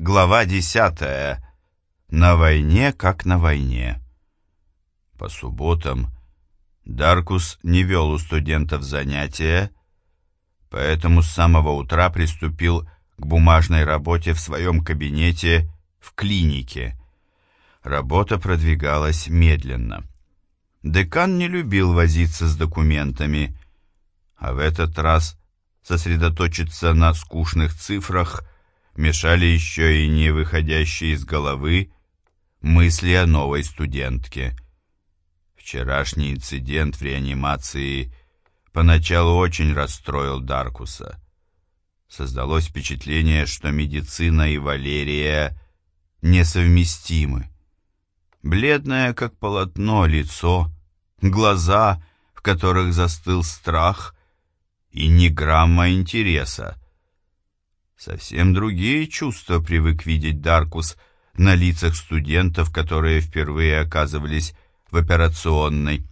Глава десятая. На войне, как на войне. По субботам Даркус не вел у студентов занятия, поэтому с самого утра приступил к бумажной работе в своем кабинете в клинике. Работа продвигалась медленно. Декан не любил возиться с документами, а в этот раз сосредоточиться на скучных цифрах мешали еще и не выходящие из головы мысли о новой студентке. Вчерашний инцидент в реанимации поначалу очень расстроил Даркуса. Создалось впечатление, что медицина и Валерия несовместимы. Бледное, как полотно, лицо, глаза, в которых застыл страх, и ни грамма интереса. Совсем другие чувства привык видеть Даркус на лицах студентов, которые впервые оказывались в операционной.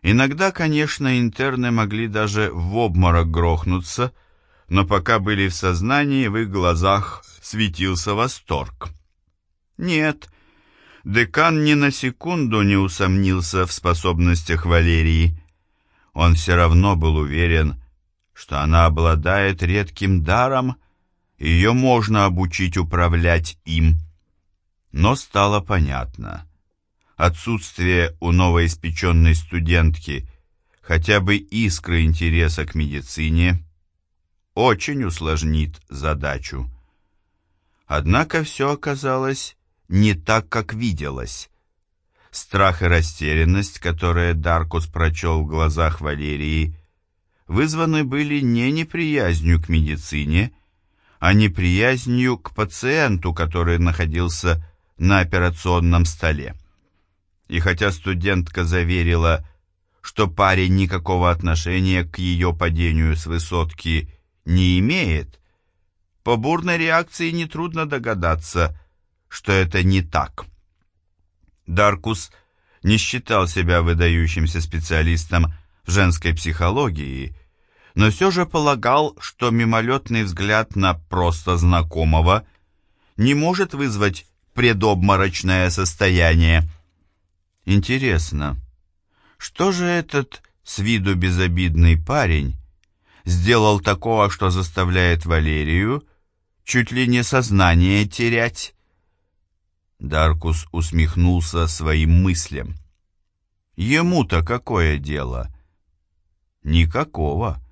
Иногда, конечно, интерны могли даже в обморок грохнуться, но пока были в сознании, в их глазах светился восторг. Нет, декан ни на секунду не усомнился в способностях Валерии. Он все равно был уверен, что она обладает редким даром, и ее можно обучить управлять им. Но стало понятно. Отсутствие у новоиспеченной студентки хотя бы искры интереса к медицине очень усложнит задачу. Однако все оказалось не так, как виделось. Страх и растерянность, которые Даркус прочел в глазах Валерии, вызваны были не неприязнью к медицине, а неприязнью к пациенту, который находился на операционном столе. И хотя студентка заверила, что парень никакого отношения к ее падению с высотки не имеет, по бурной реакции нетрудно догадаться, что это не так. Даркус не считал себя выдающимся специалистом женской психологии, но все же полагал, что мимолетный взгляд на просто знакомого не может вызвать предобморочное состояние. Интересно, что же этот с виду безобидный парень сделал такого, что заставляет Валерию чуть ли не сознание терять? Даркус усмехнулся своим мыслям. Ему-то какое дело? Никакого.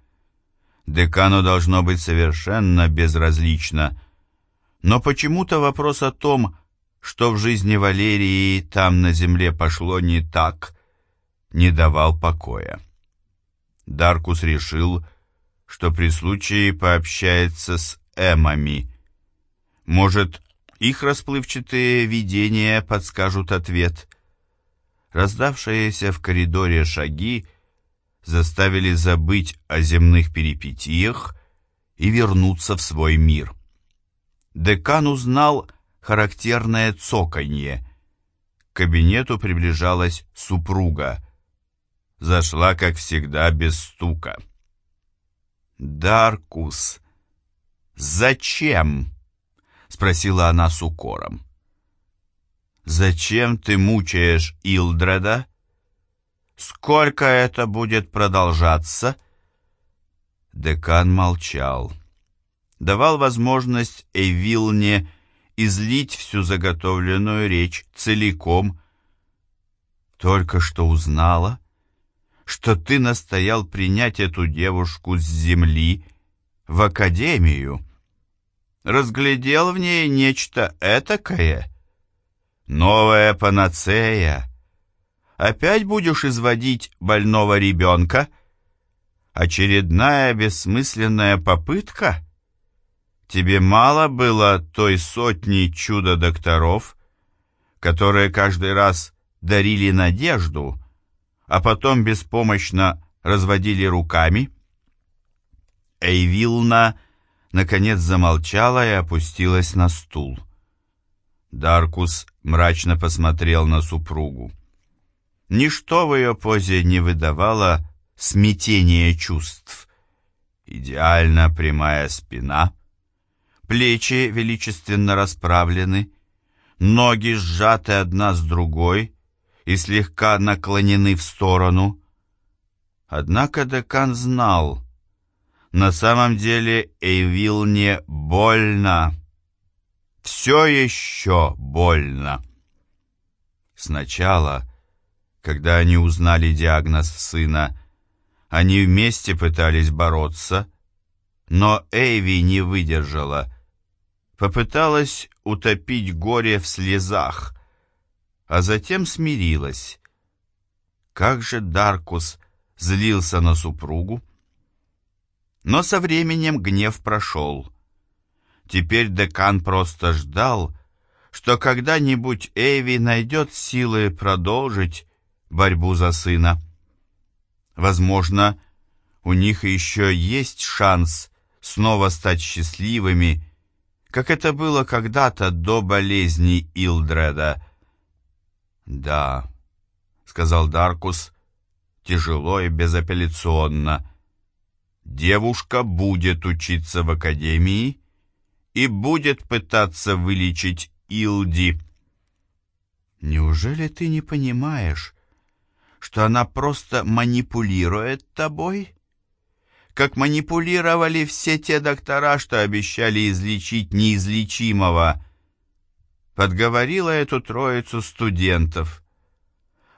Декану должно быть совершенно безразлично. Но почему-то вопрос о том, что в жизни Валерии там на земле пошло не так, не давал покоя. Даркус решил, что при случае пообщается с Эмами. Может, их расплывчатые видения подскажут ответ. Раздавшиеся в коридоре шаги заставили забыть о земных перипетиях и вернуться в свой мир. Декан узнал характерное цоканье. К кабинету приближалась супруга. Зашла, как всегда, без стука. «Даркус, зачем?» — спросила она с укором. «Зачем ты мучаешь Илдреда? Сколько это будет продолжаться?» Декан молчал. Давал возможность Эйвилне излить всю заготовленную речь целиком. «Только что узнала, что ты настоял принять эту девушку с земли в академию» разглядел в ней нечто этакое. Новая панацея. Опять будешь изводить больного ребенка? Очередная бессмысленная попытка? Тебе мало было той сотни чудо-докторов, которые каждый раз дарили надежду, а потом беспомощно разводили руками? Эйвилна наконец замолчала и опустилась на стул. Даркус мрачно посмотрел на супругу. Ничто в ее позе не выдавало смятения чувств. Идеально прямая спина, плечи величественно расправлены, ноги сжаты одна с другой и слегка наклонены в сторону. Однако декан знал, на самом деле Эйвил не больно. Все еще больно. Сначала, когда они узнали диагноз сына, они вместе пытались бороться, но Эйви не выдержала. Попыталась утопить горе в слезах, а затем смирилась. Как же Даркус злился на супругу? Но со временем гнев прошел. Теперь декан просто ждал, что когда-нибудь Эйви найдет силы продолжить борьбу за сына. Возможно, у них еще есть шанс снова стать счастливыми, как это было когда-то до болезни Илдреда. «Да», — сказал Даркус, тяжело и безапелляционно, — «девушка будет учиться в академии и будет пытаться вылечить Илди». «Неужели ты не понимаешь, что она просто манипулирует тобой?» как манипулировали все те доктора, что обещали излечить неизлечимого. Подговорила эту троицу студентов.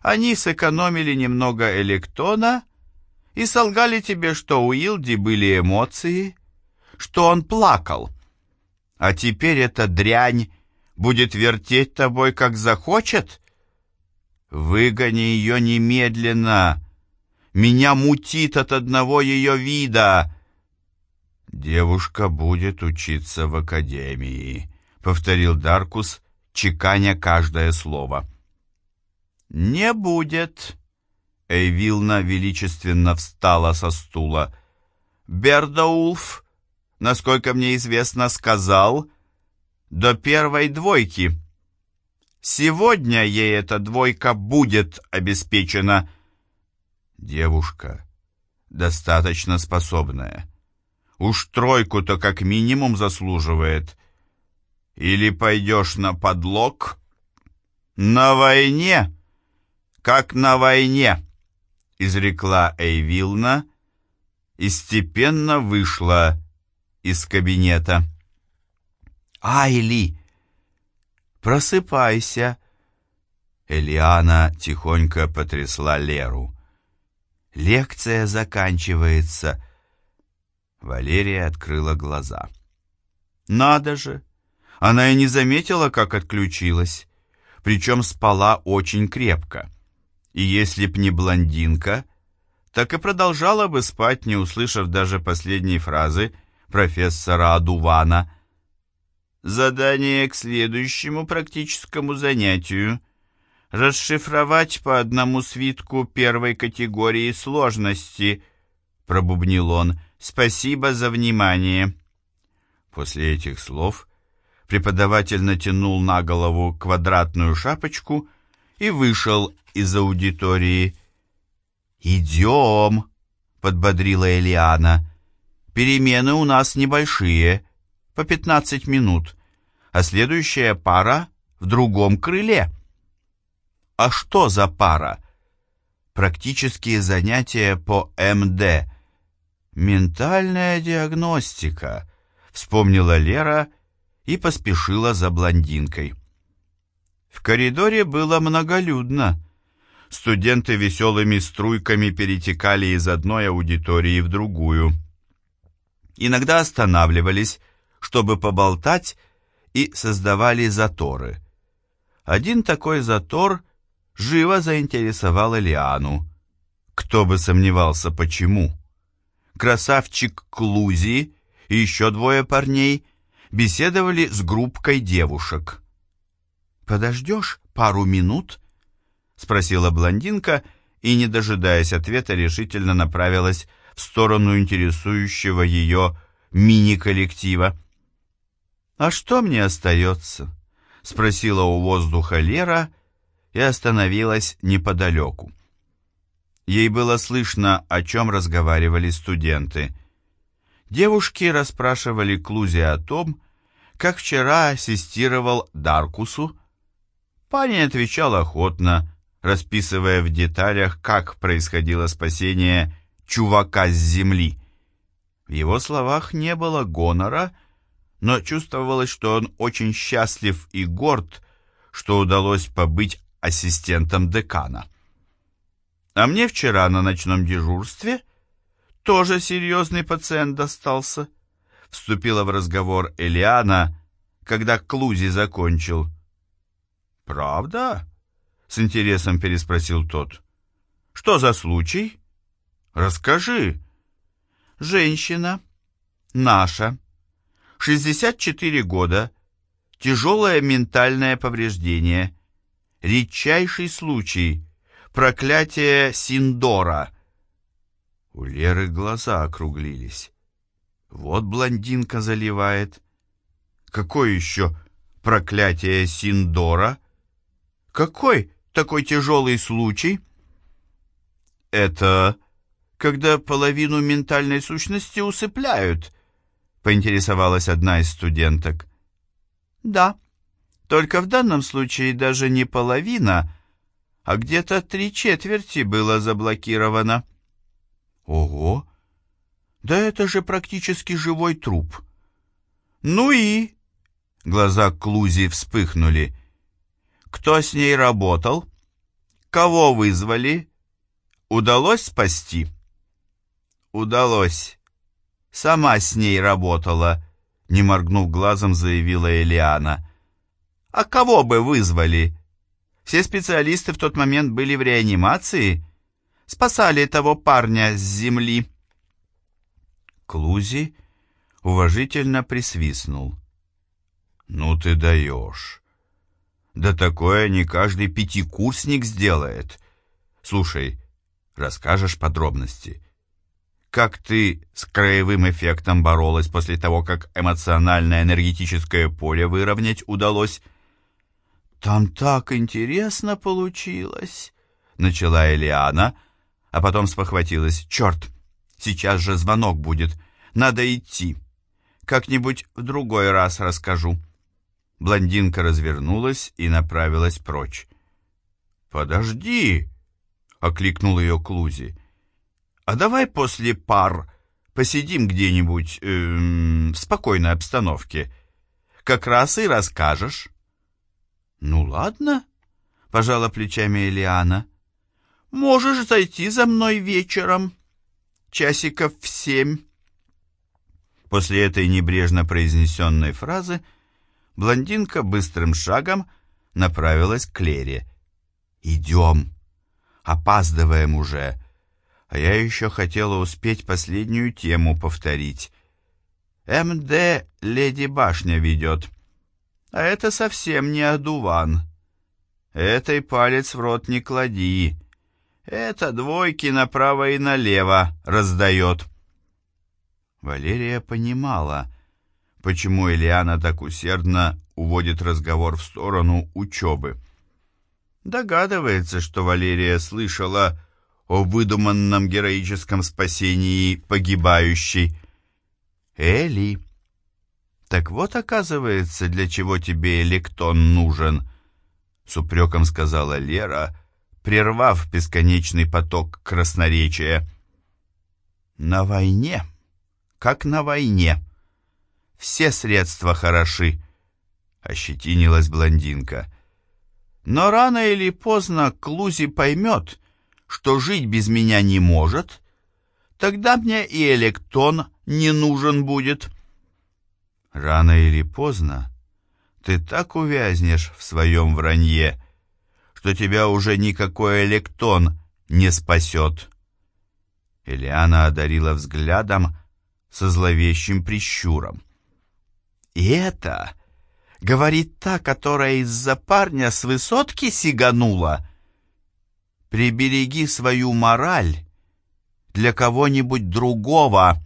Они сэкономили немного электона и солгали тебе, что у Илди были эмоции, что он плакал. А теперь эта дрянь будет вертеть тобой, как захочет? Выгони ее немедленно, меня мутит от одного ее вида. Девушка будет учиться в академии, повторил Даркус, чеканя каждое слово. Не будет. Эйвилна величественно встала со стула. Бердаулф, насколько мне известно, сказал, до первой двойки. Сегодня ей эта двойка будет обеспечена. Девушка достаточно способная. Уж тройку-то как минимум заслуживает. Или пойдешь на подлог? На войне, как на войне, изрекла Эйвилна и степенно вышла из кабинета. «Айли, просыпайся!» Элиана тихонько потрясла Леру. Лекция заканчивается. Валерия открыла глаза. Надо же! Она и не заметила, как отключилась. Причем спала очень крепко. И если б не блондинка, так и продолжала бы спать, не услышав даже последней фразы профессора Адувана. Задание к следующему практическому занятию расшифровать по одному свитку первой категории сложности», — пробубнил он. «Спасибо за внимание». После этих слов преподаватель натянул на голову квадратную шапочку и вышел из аудитории. «Идем», — подбодрила Элиана. «Перемены у нас небольшие, по пятнадцать минут, а следующая пара в другом крыле». А что за пара? Практические занятия по МД. Ментальная диагностика, вспомнила Лера и поспешила за блондинкой. В коридоре было многолюдно. Студенты веселыми струйками перетекали из одной аудитории в другую. Иногда останавливались, чтобы поболтать, и создавали заторы. Один такой затор живо заинтересовал Лиану. Кто бы сомневался, почему. Красавчик Клузи и еще двое парней беседовали с группкой девушек. «Подождешь пару минут?» — спросила блондинка и, не дожидаясь ответа, решительно направилась в сторону интересующего ее мини-коллектива. «А что мне остается?» — спросила у воздуха Лера и остановилась неподалеку. Ей было слышно, о чем разговаривали студенты. Девушки расспрашивали Клузи о том, как вчера ассистировал Даркусу. Парень отвечал охотно, расписывая в деталях, как происходило спасение чувака с земли. В его словах не было гонора, но чувствовалось, что он очень счастлив и горд, что удалось побыть ассистентом декана. А мне вчера на ночном дежурстве тоже серьезный пациент достался. Вступила в разговор Элиана, когда Клузи закончил. «Правда?» — с интересом переспросил тот. «Что за случай?» «Расскажи». «Женщина. Наша. 64 года. Тяжелое ментальное повреждение. Редчайший случай. Проклятие Синдора». У Леры глаза округлились. Вот блондинка заливает. Какое еще проклятие Синдора? Какой такой тяжелый случай? Это когда половину ментальной сущности усыпляют, поинтересовалась одна из студенток. Да, только в данном случае даже не половина, а где-то три четверти было заблокировано. Ого! Да это же практически живой труп. Ну и... Глаза Клузи вспыхнули. Кто с ней работал? Кого вызвали? Удалось спасти? Удалось. Сама с ней работала, не моргнув глазом, заявила Элиана. А кого бы вызвали? Все специалисты в тот момент были в реанимации, спасали того парня с земли. Клузи уважительно присвистнул. «Ну ты даешь! Да такое не каждый пятикурсник сделает. Слушай, расскажешь подробности. Как ты с краевым эффектом боролась после того, как эмоциональное энергетическое поле выровнять удалось?» «Там так интересно получилось!» — начала Элиана, а потом спохватилась. «Черт!» Сейчас же звонок будет. Надо идти. Как-нибудь в другой раз расскажу». Блондинка развернулась и направилась прочь. «Подожди!» — окликнул ее Клузи. «А давай после пар посидим где-нибудь эм, в спокойной обстановке. Как раз и расскажешь». «Ну ладно», — пожала плечами Элиана. «Можешь зайти за мной вечером» часиков в семь». После этой небрежно произнесенной фразы блондинка быстрым шагом направилась к Лере. «Идем. Опаздываем уже. А я еще хотела успеть последнюю тему повторить. МД Леди Башня ведет. А это совсем не одуван. Этой палец в рот не клади. Это двойки направо и налево раздает. Валерия понимала, почему Элиана так усердно уводит разговор в сторону учебы. Догадывается, что Валерия слышала о выдуманном героическом спасении погибающей. «Эли, так вот, оказывается, для чего тебе электон нужен», — с упреком сказала Лера, — прервав бесконечный поток красноречия. «На войне, как на войне. Все средства хороши», — ощетинилась блондинка. «Но рано или поздно Клузи поймет, что жить без меня не может, тогда мне и электон не нужен будет». «Рано или поздно ты так увязнешь в своем вранье», что тебя уже никакой электон не спасет. Элиана одарила взглядом со зловещим прищуром. «И это, — говорит та, которая из-за парня с высотки сиганула, — прибереги свою мораль для кого-нибудь другого».